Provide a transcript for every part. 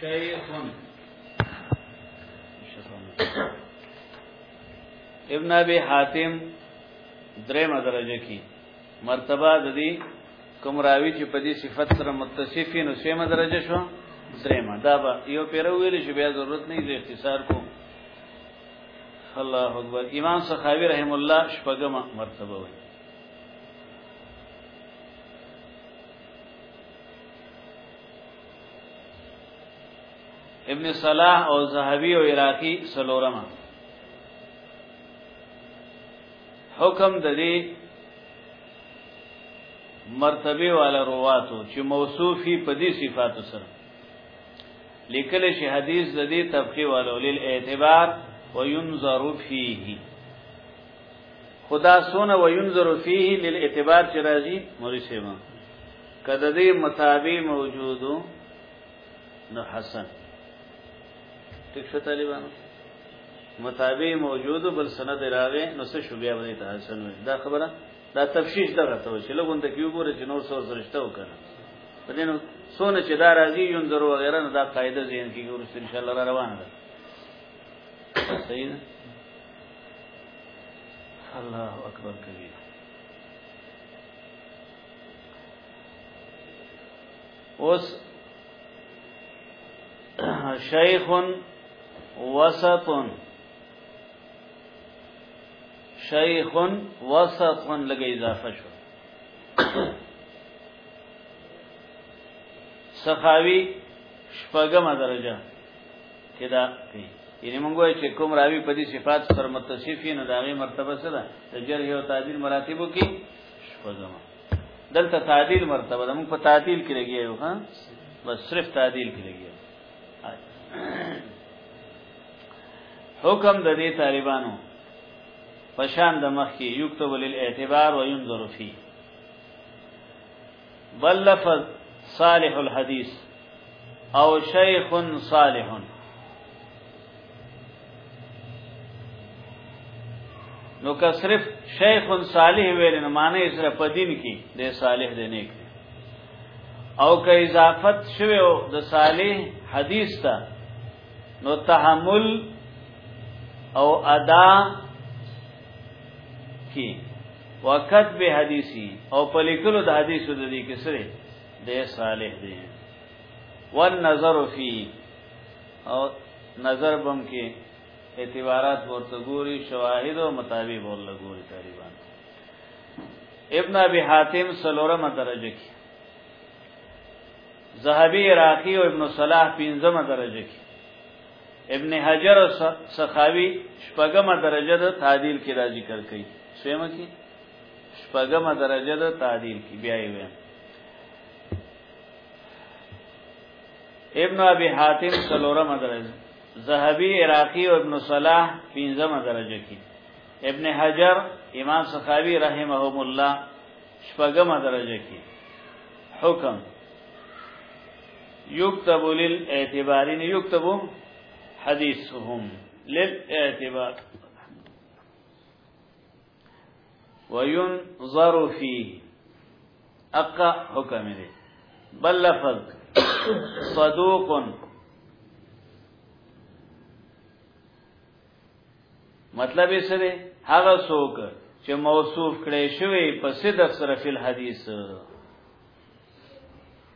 شیخ ابن ابي حاتم درېمه درجه کې مرتبه د دې کوم راوی چې په دې صفت سره متصفی نو سیمه درجه شو درېمه دا به یو پیرو ویل شي بیا ضرورت نه دی اختصار کو الله اکبر امام سخاوی رحم الله شپږم مرتبه وایي ابن صلاح او زهبي او عراقي سلورم حکم د دې مرتبه والا رواتو چې موصوفي په دې صفاتو سره لیکل شي حدیث د دې طبقه والو لیل اعتبار وينظر فيه خدا سونه وينظر فيه لیل اعتبار چې راځي موري سیمه که د دې متابع موجودو نو حسن ټیک شو طالبانو متابع موجودو بل سند راغې نو څه شو بیا ولې ته حسن وي دا خبره دا تفشیش دغه ته چې لګون ته کیو ګوره چې نور څور سرشته وکړه په دې نو سونه چې دا راځي یون درو وغیرہ نو دا قاعده زین کې ګورس ان شاء الله را روان ده صحیح ده الله اکبر کبیر اوس شیخ وسط شیخ وسط لګی اضافه شو سخاوی شپږمه درجه کې دا کوي یعنی موږ وایو چې کوم راوی په دې صفات سره متصفین او داغه مرتبه سره د جرح او تعدیل مراتبو کې شپږم دلته تعدیل مرتبه ده موږ په تعدیل کې لګیو ها بس صرف تعدیل کې لګیو حکم د دې طالبانو پشان د مخ کې یكتب للاعتبار وينظر فيه بل لفظ صالح الحديث او شيخ صالح نو که صرف شیخ صالح ویل نه معنی سره په دین کې د صالح د نیک او که اضافت شوه او د صالح حدیث ته نو تحمل او ادا کی وقت به حدیثی او په لیکلو د حدیثو د دې کې سره د صالح دی والنظر فی او نظر بم کې اعتبارات ورته ګوري شواهد او مطابق ورته ګوري تقریبا ابن ابي حاتم سلورمه درجه کې زهبي عراقي او ابن صلاح پنځمه درجه کې ابن حجر سخاوی شپږمه درجه د تعدیل کې را ذکر کړي سیمه کې شپږمه درجه د تعدیل کې بیا یې ویم ابن ابي حاتم څلورمه درجه زهبي عراقي او ابن صلاح پنځمه درجه کې ابن حجر امام سخاوی رحمهم الله شپږمه درجه کې حکم یكتب للاعتبار یعنی یكتب حدیثهم للاعتبار وينظر فيه اقا حکم دی بل لفظ صدوق مطلب یې سره هغه څوک چې موصوف کړي شوی په صدق سره فل حدیث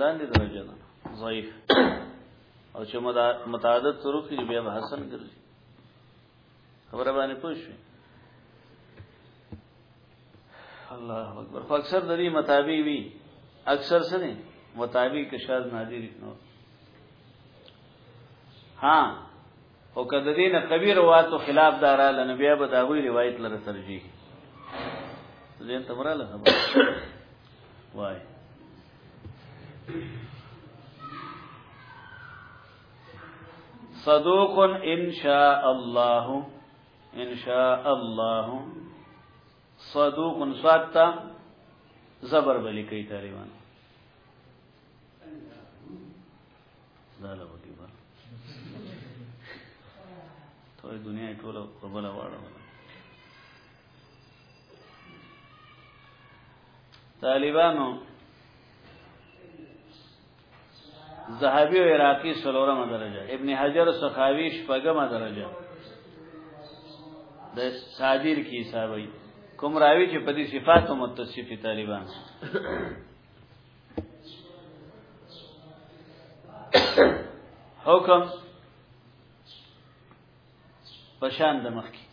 لاندې درجه ده ضعیف او چې متعدد طرق یې بیا به حسن ګرځي خبره باندې پوه شئ الله اکبر خو اکثر د دې مطابق وی اکثر څه نه مطابق شاذ نادر نو ها او که د دې نه قوي رواتو خلاف دارا لنبیا به داوی روایت لره ترجیح زين تبراله خبر وای صدوق ان شاء الله ان شاء الله صدوق صادتا زبر بلی کوي تقریبا زاله وږي با ته دنیا ټوله قبول واړه طالبانو زهبی و عراقی سلورم درجه ابن حجر سخاوی شپگم درجه د صادر کی حسابی کوم راوی چې په دې صفاتو متصفی طالبان حکم پشان د مخکی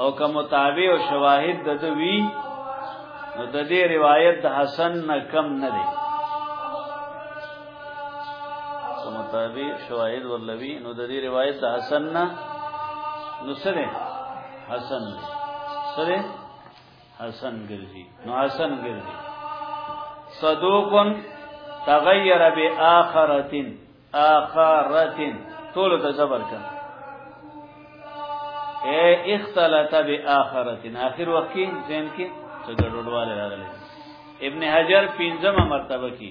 او که متابع او شواهد د دوی نو د دې روایت د حسن نه کم نه دی که متابع شواهد ورلوي نو د دې روایت د حسن نه نو سره حسن سره حسن ګرځي نو حسن ګرځي صدوق تغیر باخرتن اخرتن ټول ته زبر کړه اے اختلط باخرتن اخر وخت کې ځین کې څه ګډوډواله راغله ابن حجر پنځمه مرتبه کې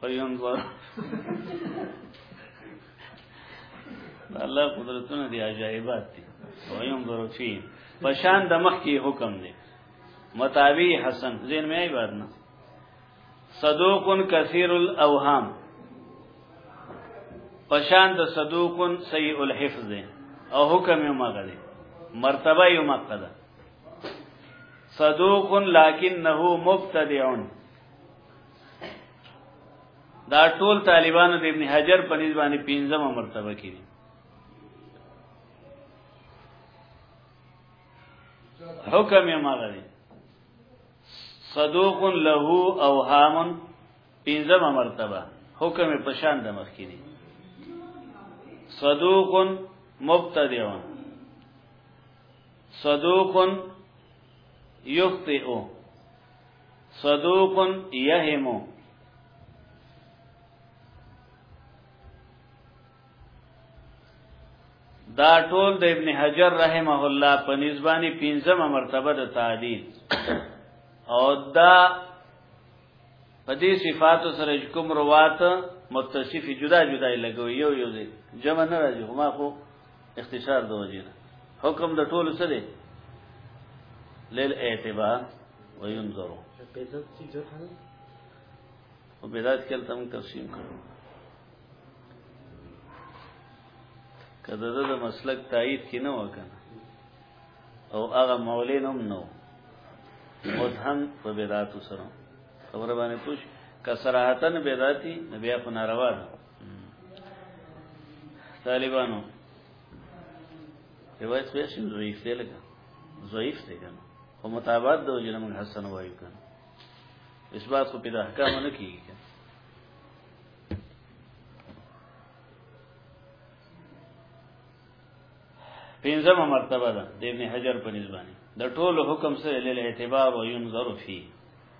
فینظر الله قدرتونه دی عجایبات دي وینظر فی پشان د مخ کی حکم دی متابی حسن زین می عبادت نه صدوق کثیر الاوهام پشان د صدوق سیء الحفظ دی او حکم یې مغه دی مرتبه یې مغه ده صدوق لکنه مبتدعون دا ټول طالبانو د ابن حجر په نسبت باندې پنځمه مرتبه کې دي حکم یې ماغه دي صدوق له او هامن پنځمه مرتبه حکم یې پشان د مخ کې دي صدوق مبتدع صدوق یخطئ صدوق يهم دا ټول د ابن حجر رحمه الله په نسبانی پنځمه مرتبه د تعدیل او دا په دې صفاتو سره کوم روات متصف جدا جدا لګوي یو یو ځای جمع نه راځي هما خو اختصار د وجه ده حکم د ټولو څه دی لیل اعتبار وینظرو بدعت سی جرح نه او بدعت کله تم تقسیم کړو کله د مسلک تایید کینه وکنه او هغه مولین هم نو متهم په بدعت سره خبره باندې پوښ کسراحتن بدعتي نبي خو ناروا ده طالبانو روایت خو شین ضعیف دی لګا ضعیف دی کنه او متابعت د وجنه من حسن وایو کنه اثبات خو په احکام نه کیږي کنه پنځمه مرتبه ده د ابن حجر په نسبت د ټولو حکم سره له اعتبار او ينظر فيه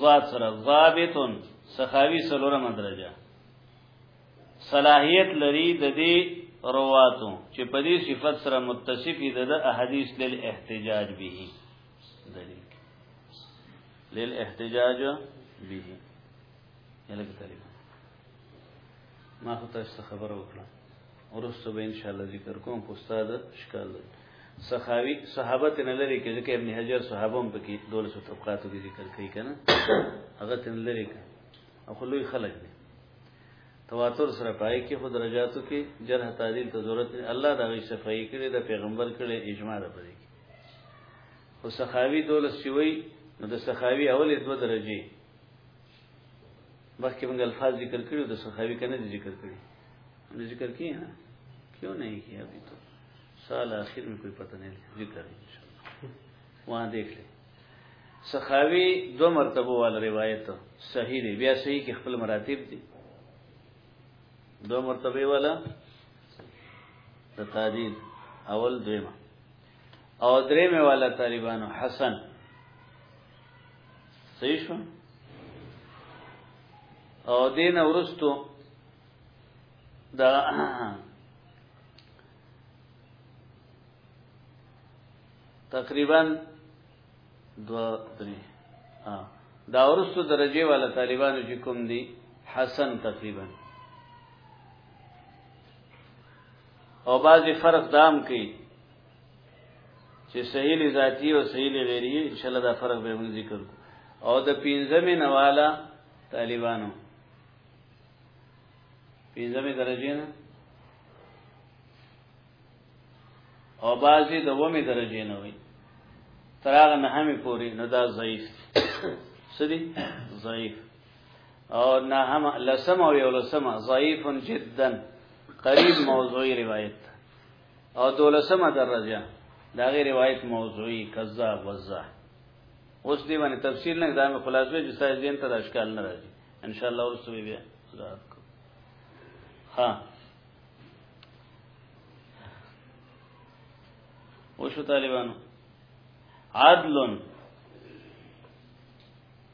ذات سره ضابطن سخاوی سلورم درجه صلاحیت لري د دې رواتو چې په دې صفت سره متصف دي د احادیث لیل احتجاج به دلیل لیل احتجاج به یلګ طالب ما خو تاسو خبره وکړه ورسته به ان شاء الله ذکر کوم په استاد شکل صحابي صحابه تن لري کې ځکه ابن حجر صحابه هم پکې دولس طبقاتو کې ذکر کوي کنه هغه تن لري کې او خلوی خلق دي تواتر سره پای کې خود درجاتو کې جرح تعدیل ته ضرورت نه الله دا غي صفائی کړي د پیغمبر کړي اجماع ده پدې کې او صحابي دولس شوی نو د صحابي اولې دوه درجه مخکې موږ الفاظ ذکر کړو د سخاوي کنه ذکر کړی نه ذکر کیه نه کیوں نہیں کیا ابھی تو سال آخر میں کوئی پتہ نہیں ذکر ہے انشاءاللہ وہاں دیکھ لیں سخاوی دو مرتبه والا روایت صحیح دی بیا صحیح کې خپل مراتب دي دو مرتبه والا د تعدیل اول دویمه او دریمه والا طالبانو حسن صحیح شو او دین ورستو دا تقریبا دو درې ها دا ورستو درجه والا طالبانو چې کوم دي حسن تقریبا او بعضی فرق دام کوي چې سهیل ذاتی او سهیل غیری ان شاء الله دا فرق به موږ ذکر کو او د پینځمې نواله طالبانو پینځمې درجه نه او بعضی د ومه درجه نه وي تراغ نه همې پوری نو دا ضعیف سدي ضعیف او نه هم لسم او یو لسم ضعیف جدا قریب موضوعی روایت او دولسمه درجه دا غیر روایت موضوعی کذاب وزا اوس دی باندې تفصیل نه دا مې خلاصوي چې سايز دین ته د اشکال نه راځي ان شاء الله ورسو بیا وضاحت کو ها وشو طالبانو عدل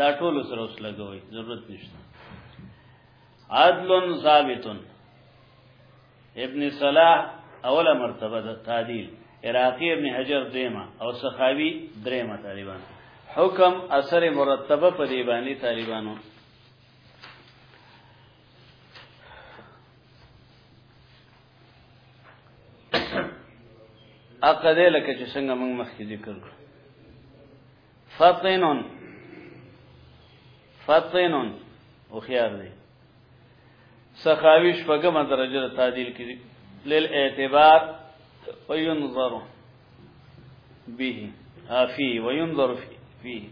دا ټول سره اوس لګوي ضرورت نشته عدل ثابت ابن صلاح اوله مرتبه د تعدیل عراقی ابن حجر دیمه او سخاوی دریمه طالبان حکم اثر مرتبه په دی باندې طالبانو اقدې لکه چې څنګه موږ مخکې ذکر کړو فطنن فطنن او خيار دي سخاويش فقم درجه تعديل کي للاعتبار وينظر به فيه وينظر فيه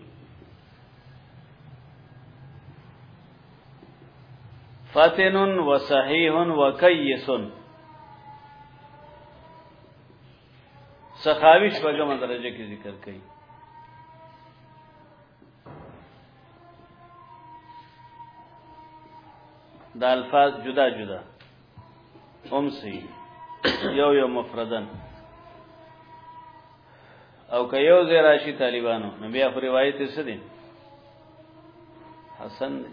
فاتن وصحيح وكيس سخاوی شپږم درجه کې ذکر کړي دا الفاظ جدا جدا هم سي یو یو مفردن او که یو ځای راشي طالبانو نو بیا خو روایت څه دي حسن دی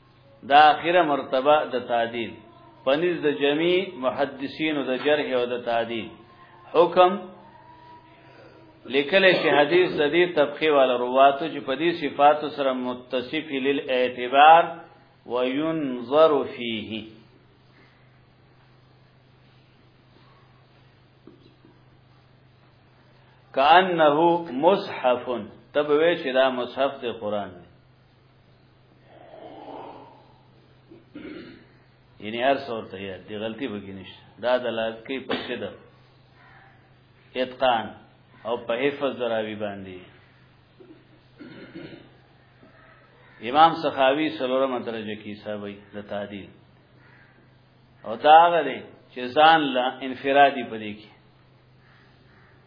دا اخیره مرتبه د تعدیل پنځ د جمعي محدثین د جرح او د تعدیل حکم لیکل شي حدیث د دې طبقه وال رواتو چې په دې صفات سره متصف للاعتبار وينظر فيه کانه مصحف تبوي چې دا مصحف د قران یعنی هر څور ته یاد دی غلطي بګی نشته دا دلالت کوي په صدق اتقان او په حفظ دراوی باندې امام سخاوی سلورم درجه کی صاحبی د تعدیل او دا غره چې ځان لا انفرادي پدې کې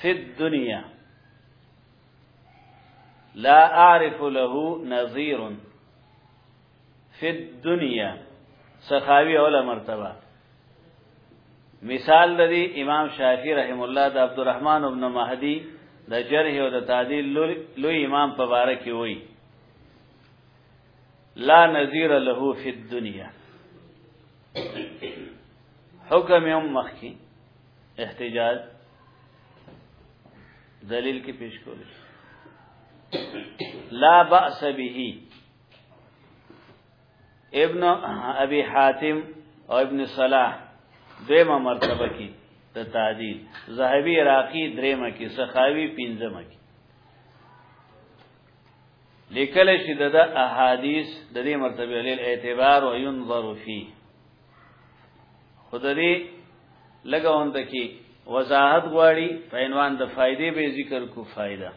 فی الدنیا لا اعرف له نظیر فی الدنیا سخاوی اوله مرتبه مثال د دې امام شافعی رحم الله د عبدالرحمن ابن مهدی د جرح او د تعدیل لوی امام په باره کې وای لا نظیر له فی الدنیا حکم یوم مخکی احتجاج دلیل کې پیش کول لا باس به ابن ابي حاتم او ابن صلاح دیمه مرتبه کې د تعدیل زاهبی عراقی دریمه کې سخاوی پنځمه کې لیکل شي د احادیث د دې مرتبه لیل اعتبار او ينظر فيه خود دې لګاوند کې وضاحت غواړي په عنوان د فائدې به ذکر کو فائدہ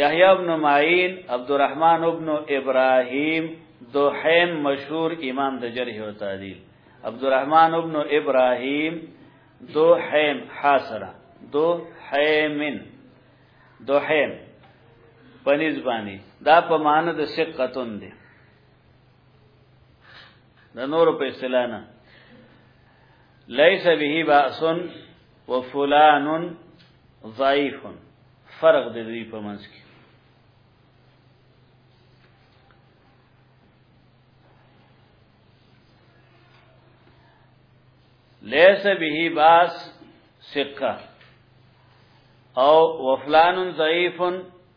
یحیی ابن معین عبدالرحمن ابن ابراهیم دوحیم مشهور امام د جرح او تعدیل عبدالرحمن ابن ابراهیم دوحیم حاصره دوحیمن دوحیم پنځ باندې دا په معنی د ثقتون دی د نور په اصطلاح نه ليس به باس وفلان ضعيف فرق د دوی په منځ کې ليس به باس ثقه او وفلان ضعيف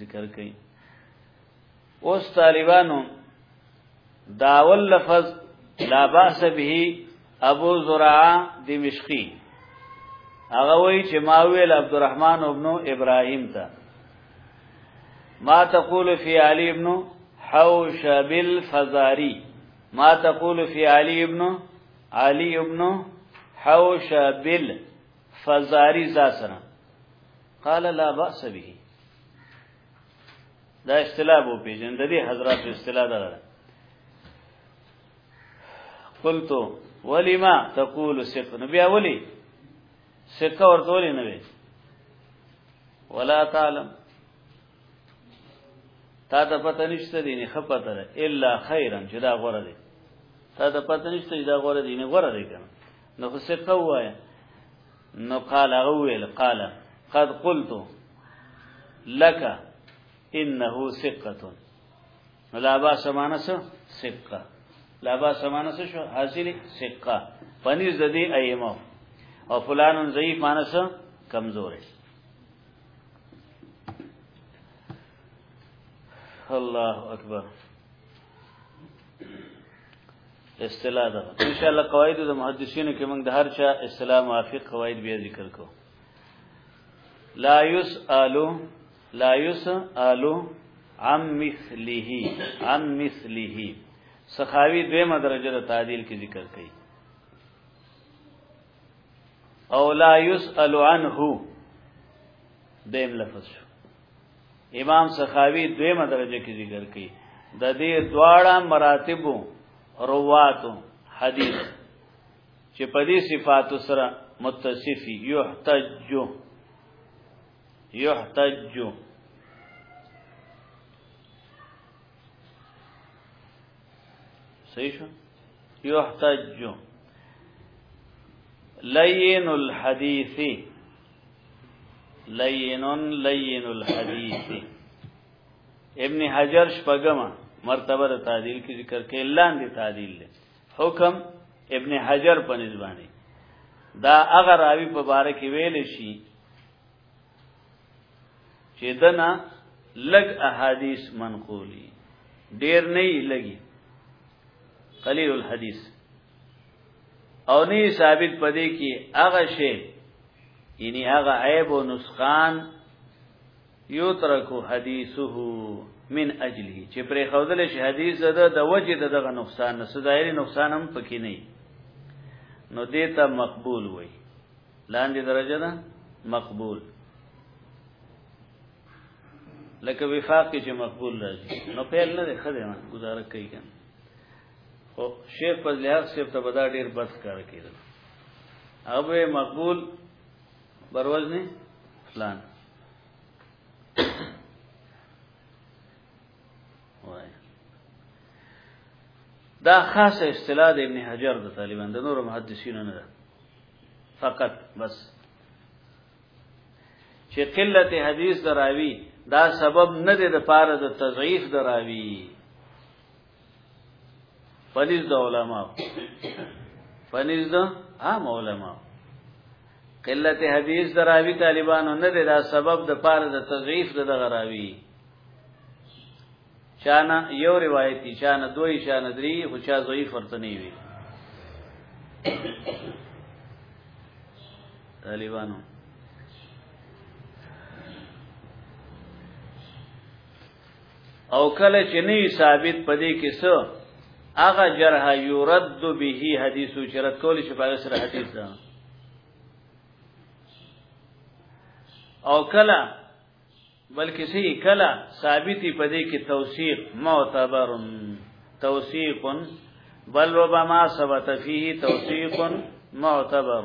ذکر کوي اوس طالبانو داول لفظ لا باس به ابو زرعه دمشقي هغه وی چې ما ویل عبدالرحمن ابن ابراهیم ته ما تقول فی علی ابن حوشب الفزاری ما تقول فی علی ابن علی ابن حوشب الفزاری زاسره قال لا باس به دا اصطلاح وو پیژن د دې حضرات اصطلاح ده قلت ولما تقول سق نبي اولي سق ورته ولي نه وي ولا تعلم تا ته پته نشته دي نه خپته الا خيرا جدا غره دي تا ته پته نشته دا غره دي نه غره دي کنه نو خو څه کوه نو قال اول قال قد قلت لك انه ثقه نو لا با سمانه سو ثقه لا با سمانه سو شو حاصل ثقه پنځ د دې ایمو او فلان ضعیف معنی سو کمزور الله اکبر اصطلاح ده ان شاء الله قواعد د محدثینو کې موږ د هر چا اصطلاح موافق قواعد بیا ذکر کو لا یسالو لا یسالو عن مثله عن مثله سخاوی دیمه درجه د تعدیل کې ذکر کړي او لا یسال عنه دیم لفظ شو امام سخاوی دویمه درجه کې ذکر کړي د دې دواړه مراتب روات حدیث چې په دې صفات سره متصف یحتج یحتج صحیح شو یحتج لین الحدیث لین لین الحدیث ابن حجر شپګم مرتبه د تعدیل کی ذکر کې لاندې تعدیل له حکم ابن حجر په نسبانه دا هغه راوی په باره کې ویل شي چې دنا لګ احادیث منقولی ډیر نه لګي قلیل الحدیث او نه ثابت پدې کې هغه شی یعنی هغه عیب او نسخان یو ترکو حدیثه من اجله چې پر خودل شي حدیث ده د وجه دغه نقصان نه سدایری نقصان هم پکې نه نو دیتا مقبول وای لاندې درجه ده مقبول لکه وفاق کې چې مقبول راځي نو پیل نه ده خدای ما گزاره کوي کنه خو شیخ فضل حق صاحب ته بدا ډیر بد کار کیدل هغه مقبول بروز نه فلان وای دا خاصه اصطلاح د ابن حجر د طالبان د نور محدثینو نه ده فقط بس چې قلت حدیث دراوی دا سبب نه دی د پاره د تضعیف دراوی پنځ د علما پنځ د عام علما قلت حدیث دراوی طالبانو نه دا سبب د پاره د تضعیف د دغه راوی چانه یو روایتي چانه دوی چانه درې خو چا ضعیف ورته نه وی طالبانو او کله چې نه ثابت پدې کې څه هغه جرح يرد به حدیث او چرت کول شي په سره حدیث ده او کله بلکې سي کله ثابتي پدې کې توثیق معتبر توثیق بل ربما ثبت فيه توثیق معتبر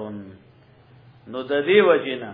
نو د دې وجنه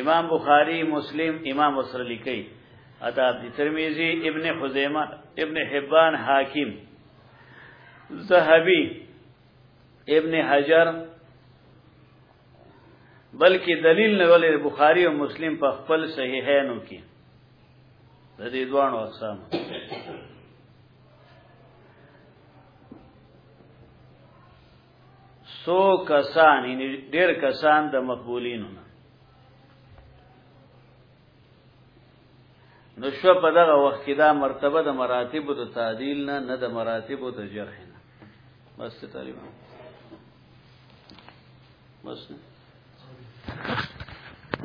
امام بخاری مسلم امام وسره لیکي اتا عبد ترمذی ابن خزیمه ابن حبان حاکم زهبی ابن حجر بلکې دلیل نه ولې بخاری او مسلم په خپل صحیحینو کې د دې دوه اقسام سو کسان یعنی ډیر کسان د مقبولینو نو شو په دغه وخت کې دا مرتبه د مراتب د تعدیل نه نه د مراتب د جرح نه بس تقریبا بس